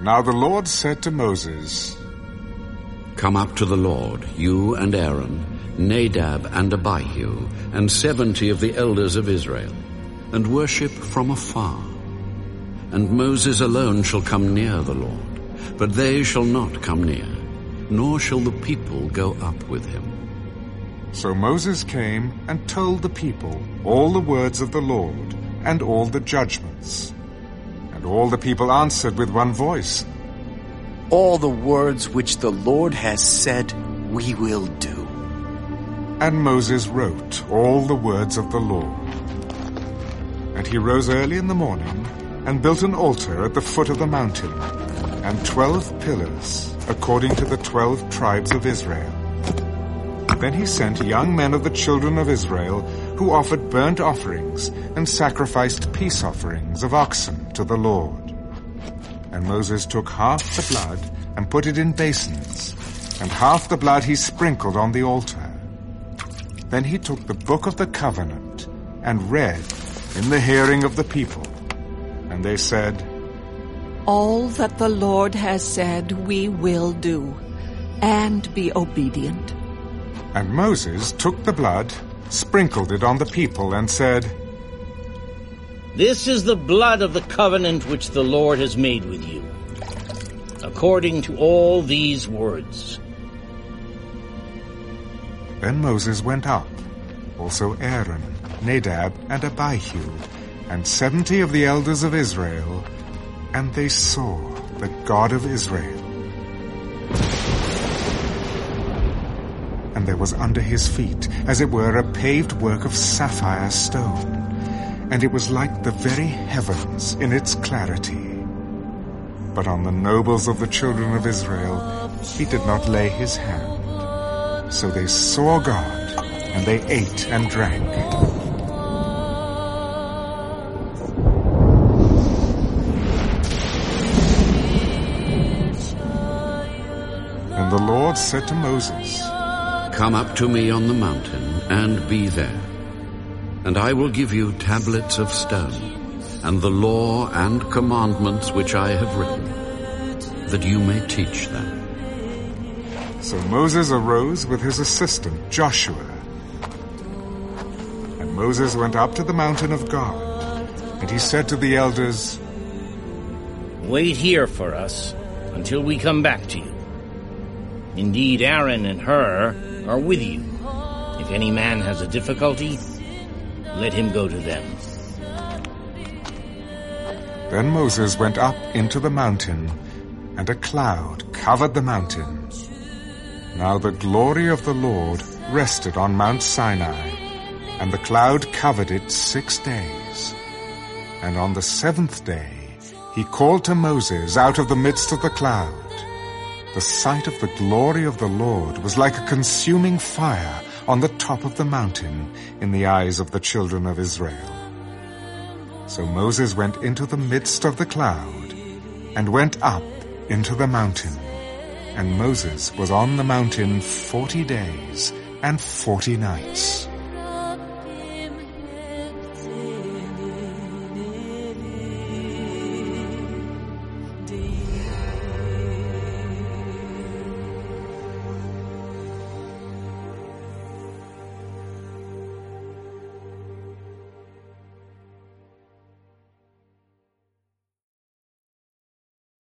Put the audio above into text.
Now the Lord said to Moses, Come up to the Lord, you and Aaron, Nadab and Abihu, and seventy of the elders of Israel, and worship from afar. And Moses alone shall come near the Lord, but they shall not come near, nor shall the people go up with him. So Moses came and told the people all the words of the Lord and all the judgments. And all the people answered with one voice, All the words which the Lord has said, we will do. And Moses wrote all the words of the Lord. And he rose early in the morning and built an altar at the foot of the mountain, and twelve pillars, according to the twelve tribes of Israel. Then he sent young men of the children of Israel who offered burnt offerings and sacrificed peace offerings of oxen to the Lord. And Moses took half the blood and put it in basins, and half the blood he sprinkled on the altar. Then he took the book of the covenant and read in the hearing of the people. And they said, All that the Lord has said we will do, and be obedient. And Moses took the blood, sprinkled it on the people, and said, This is the blood of the covenant which the Lord has made with you, according to all these words. Then Moses went up, also Aaron, Nadab, and Abihu, and seventy of the elders of Israel, and they saw the God of Israel. And there was under his feet, as it were, a paved work of sapphire stone, and it was like the very heavens in its clarity. But on the nobles of the children of Israel he did not lay his hand. So they saw God, and they ate and drank. And the Lord said to Moses, Come up to me on the mountain, and be there. And I will give you tablets of stone, and the law and commandments which I have written, that you may teach them. So Moses arose with his assistant Joshua. And Moses went up to the mountain of God, and he said to the elders, Wait here for us until we come back to you. Indeed, Aaron and Hur are with you. If any man has a difficulty, let him go to them. Then Moses went up into the mountain, and a cloud covered the mountain. Now the glory of the Lord rested on Mount Sinai, and the cloud covered it six days. And on the seventh day he called to Moses out of the midst of the cloud. The sight of the glory of the Lord was like a consuming fire on the top of the mountain in the eyes of the children of Israel. So Moses went into the midst of the cloud and went up into the mountain. And Moses was on the mountain forty days and forty nights.